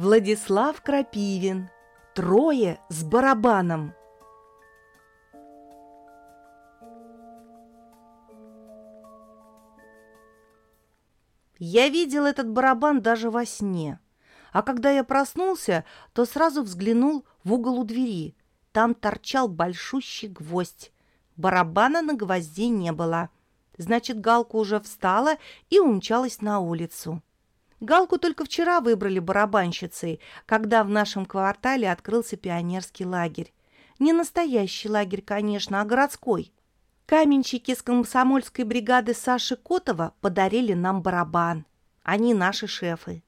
Владислав Крапивин. Трое с барабаном. Я видел этот барабан даже во сне. А когда я проснулся, то сразу взглянул в угол у двери. Там торчал большущий гвоздь. Барабана на гвозде не было. Значит, Галка уже встала и умчалась на улицу. Галку только вчера выбрали барабанщицей, когда в нашем квартале открылся пионерский лагерь. Не настоящий лагерь, конечно, а городской. Каменщики с комсомольской бригады Саши Котова подарили нам барабан. Они наши шефы.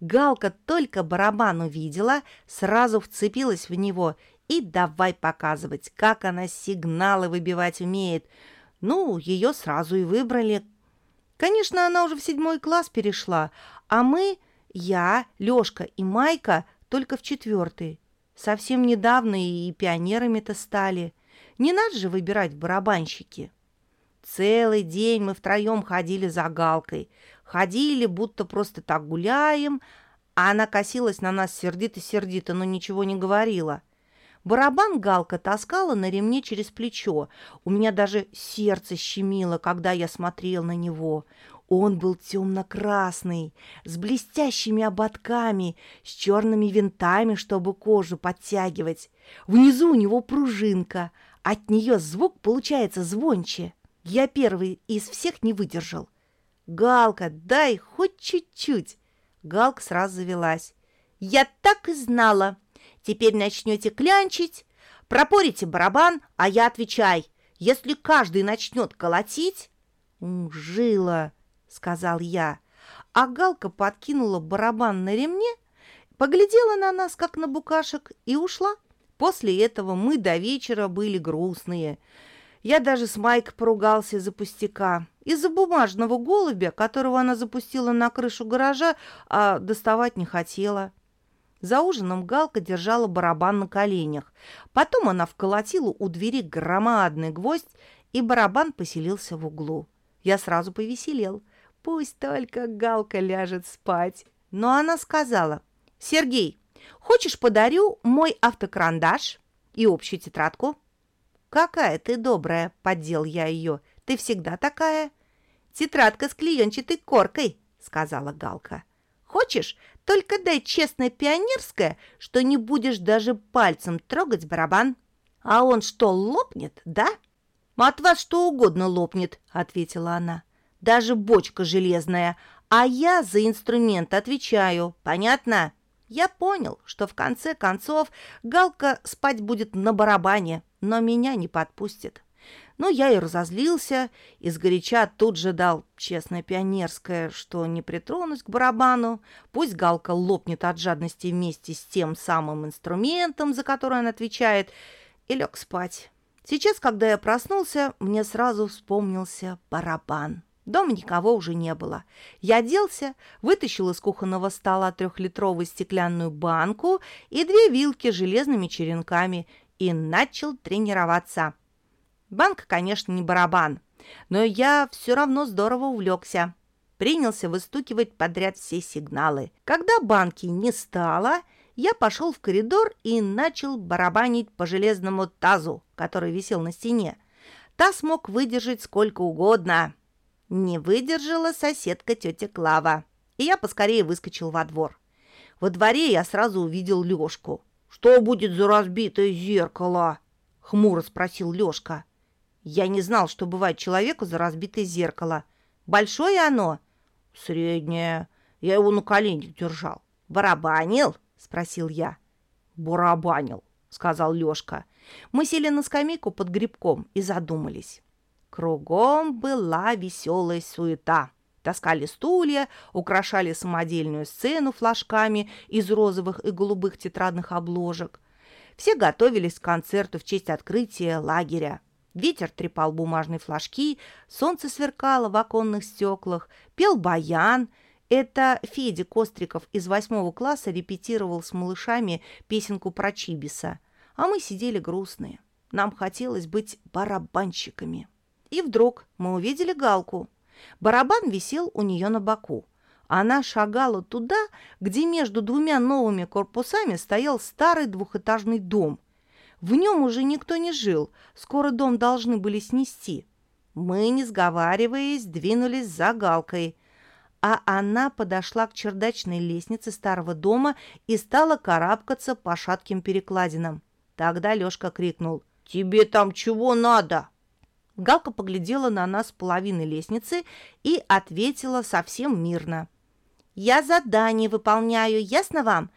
Галка только барабан увидела, сразу вцепилась в него и давай показывать, как она сигналы выбивать умеет. Ну, ее сразу и выбрали. Конечно, она уже в седьмой класс перешла, а мы, я, Лёшка и Майка, только в четвертый. Совсем недавно и пионерами-то стали. Не надо же выбирать барабанщики. Целый день мы втроем ходили за Галкой. Ходили, будто просто так гуляем, а она косилась на нас сердито-сердито, но ничего не говорила. Барабан Галка таскала на ремне через плечо. У меня даже сердце щемило, когда я смотрел на него. Он был темно-красный, с блестящими ободками, с черными винтами, чтобы кожу подтягивать. Внизу у него пружинка, от нее звук получается звонче. Я первый из всех не выдержал. «Галка, дай хоть чуть-чуть!» Галка сразу завелась. «Я так и знала! Теперь начнете клянчить, пропорите барабан, а я отвечай. Если каждый начнет колотить...» «Жила!» — сказал я. А Галка подкинула барабан на ремне, поглядела на нас, как на букашек, и ушла. После этого мы до вечера были грустные. Я даже с Майкой поругался из-за пустяка. Из-за бумажного голубя, которого она запустила на крышу гаража, а доставать не хотела. За ужином Галка держала барабан на коленях. Потом она вколотила у двери громадный гвоздь, и барабан поселился в углу. Я сразу повеселел. Пусть только Галка ляжет спать. Но она сказала, «Сергей, хочешь подарю мой автокарандаш и общую тетрадку?» «Какая ты добрая!» — поддел я ее. «Ты всегда такая!» «Тетрадка с клеенчатой коркой!» — сказала Галка. «Хочешь, только дай честное пионерское, что не будешь даже пальцем трогать барабан. А он что, лопнет, да?» «От вас что угодно лопнет», — ответила она даже бочка железная, а я за инструмент отвечаю. Понятно? Я понял, что в конце концов Галка спать будет на барабане, но меня не подпустит. Ну, я и разозлился, и сгоряча тут же дал честное пионерское, что не притронусь к барабану, пусть Галка лопнет от жадности вместе с тем самым инструментом, за который он отвечает, и лег спать. Сейчас, когда я проснулся, мне сразу вспомнился барабан. Дома никого уже не было. Я оделся, вытащил из кухонного стола трехлитровую стеклянную банку и две вилки с железными черенками и начал тренироваться. Банка, конечно, не барабан, но я все равно здорово увлекся. Принялся выстукивать подряд все сигналы. Когда банки не стало, я пошел в коридор и начал барабанить по железному тазу, который висел на стене. Таз мог выдержать сколько угодно — не выдержала соседка тетя Клава, и я поскорее выскочил во двор. Во дворе я сразу увидел Лёшку. «Что будет за разбитое зеркало?» — хмуро спросил Лёшка. Я не знал, что бывает человеку за разбитое зеркало. Большое оно? Среднее. Я его на коленях держал. Барабанил? Спросил я. Барабанил, сказал Лёшка. Мы сели на скамейку под грибком и задумались. Кругом была веселая суета. Таскали стулья, украшали самодельную сцену флажками из розовых и голубых тетрадных обложек. Все готовились к концерту в честь открытия лагеря. Ветер трепал бумажные флажки, солнце сверкало в оконных стеклах, пел баян. Это Федя Костриков из восьмого класса репетировал с малышами песенку про Чибиса. А мы сидели грустные. Нам хотелось быть барабанщиками. И вдруг мы увидели Галку. Барабан висел у нее на боку, Она шагала туда, где между двумя новыми корпусами стоял старый двухэтажный дом. В нем уже никто не жил, скоро дом должны были снести. Мы, не сговариваясь, двинулись за Галкой, а она подошла к чердачной лестнице старого дома и стала карабкаться по шатким перекладинам. Тогда Лёшка крикнул «Тебе там чего надо?» Галка поглядела на нас с половины лестницы и ответила совсем мирно. «Я задание выполняю, ясно вам?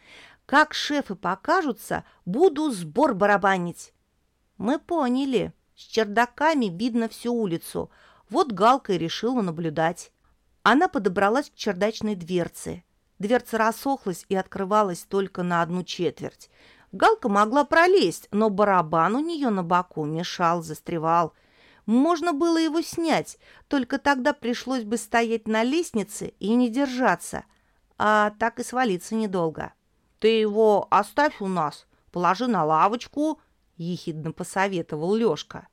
Как шефы покажутся, буду сбор барабанить». Мы поняли. С чердаками видно всю улицу. Вот Галка и решила наблюдать. Она подобралась к чердачной дверце. Дверца рассохлась и открывалась только на одну четверть. Галка могла пролезть, но барабан у нее на боку мешал, застревал. Можно было его снять, только тогда пришлось бы стоять на лестнице и не держаться, а так и свалиться недолго. «Ты его оставь у нас, положи на лавочку», — ехидно посоветовал Лёшка.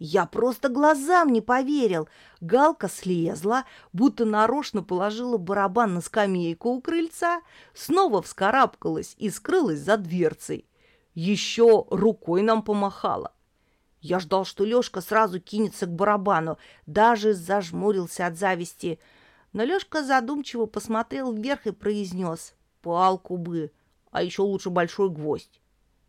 Я просто глазам не поверил. Галка слезла, будто нарочно положила барабан на скамейку у крыльца, снова вскарабкалась и скрылась за дверцей. Еще рукой нам помахала. Я ждал, что Лёшка сразу кинется к барабану, даже зажмурился от зависти. Но Лёшка задумчиво посмотрел вверх и произнес «Палку бы, а еще лучше большой гвоздь».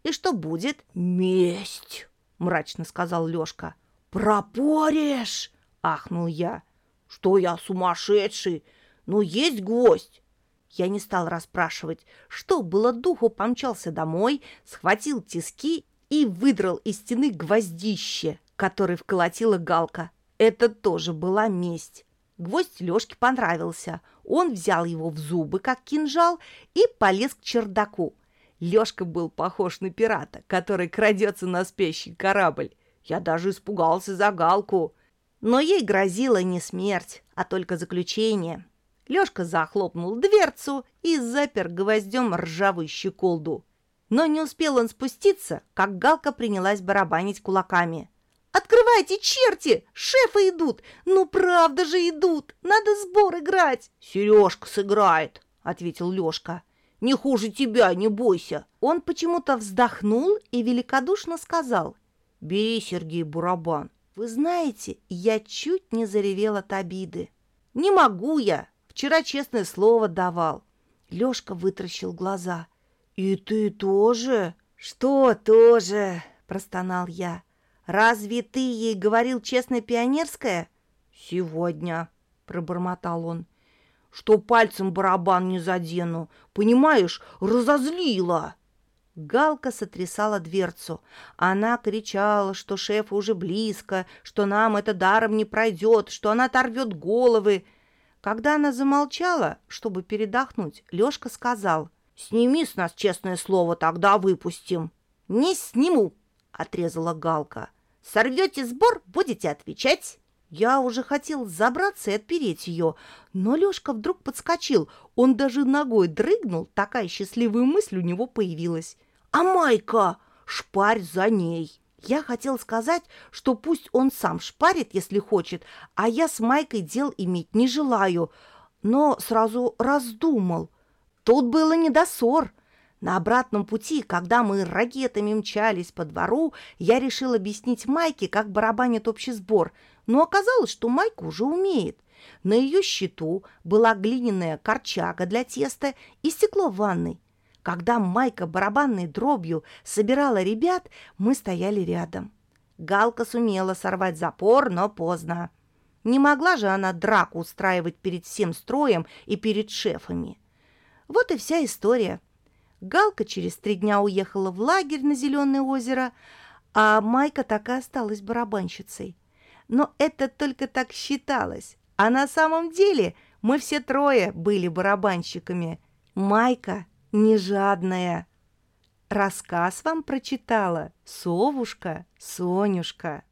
«И что будет?» «Месть!» — мрачно сказал Лёшка. «Пропорешь!» — ахнул я. «Что я сумасшедший? Ну, есть гвоздь!» Я не стал расспрашивать, что было духу, помчался домой, схватил тиски и выдрал из стены гвоздище, который вколотила галка. Это тоже была месть. Гвоздь Лёшке понравился. Он взял его в зубы, как кинжал, и полез к чердаку. Лёшка был похож на пирата, который крадется на спящий корабль. Я даже испугался за Галку. Но ей грозила не смерть, а только заключение. Лёшка захлопнул дверцу и запер гвоздем ржавую щеколду. Но не успел он спуститься, как Галка принялась барабанить кулаками. «Открывайте, черти! Шефы идут! Ну, правда же идут! Надо сбор играть!» «Сережка сыграет!» — ответил Лёшка. «Не хуже тебя, не бойся!» Он почему-то вздохнул и великодушно сказал. Бери, Сергей, барабан. Вы знаете, я чуть не заревел от обиды. Не могу я. Вчера честное слово давал. Лёшка вытращил глаза. И ты тоже? Что тоже? Простонал я. Разве ты ей говорил честное пионерское? Сегодня, пробормотал он. Что пальцем барабан не задену. Понимаешь, разозлила. Галка сотрясала дверцу. Она кричала, что шеф уже близко, что нам это даром не пройдет, что она оторвет головы. Когда она замолчала, чтобы передохнуть, Лёшка сказал, «Сними с нас честное слово, тогда выпустим». «Не сниму», — отрезала Галка. «Сорвете сбор, будете отвечать». Я уже хотел забраться и отпереть ее, но Лёшка вдруг подскочил. Он даже ногой дрыгнул, такая счастливая мысль у него появилась. «А Майка? Шпарь за ней!» Я хотел сказать, что пусть он сам шпарит, если хочет, а я с Майкой дел иметь не желаю, но сразу раздумал. Тут было не до ссор. На обратном пути, когда мы ракетами мчались по двору, я решил объяснить Майке, как барабанит общий сбор – но оказалось, что Майка уже умеет. На ее счету была глиняная корчага для теста и стекло в ванной. Когда Майка барабанной дробью собирала ребят, мы стояли рядом. Галка сумела сорвать запор, но поздно. Не могла же она драку устраивать перед всем строем и перед шефами. Вот и вся история. Галка через три дня уехала в лагерь на Зеленое озеро, а Майка так и осталась барабанщицей. Но это только так считалось. А на самом деле мы все трое были барабанщиками. Майка не жадная. Рассказ вам прочитала совушка Сонюшка.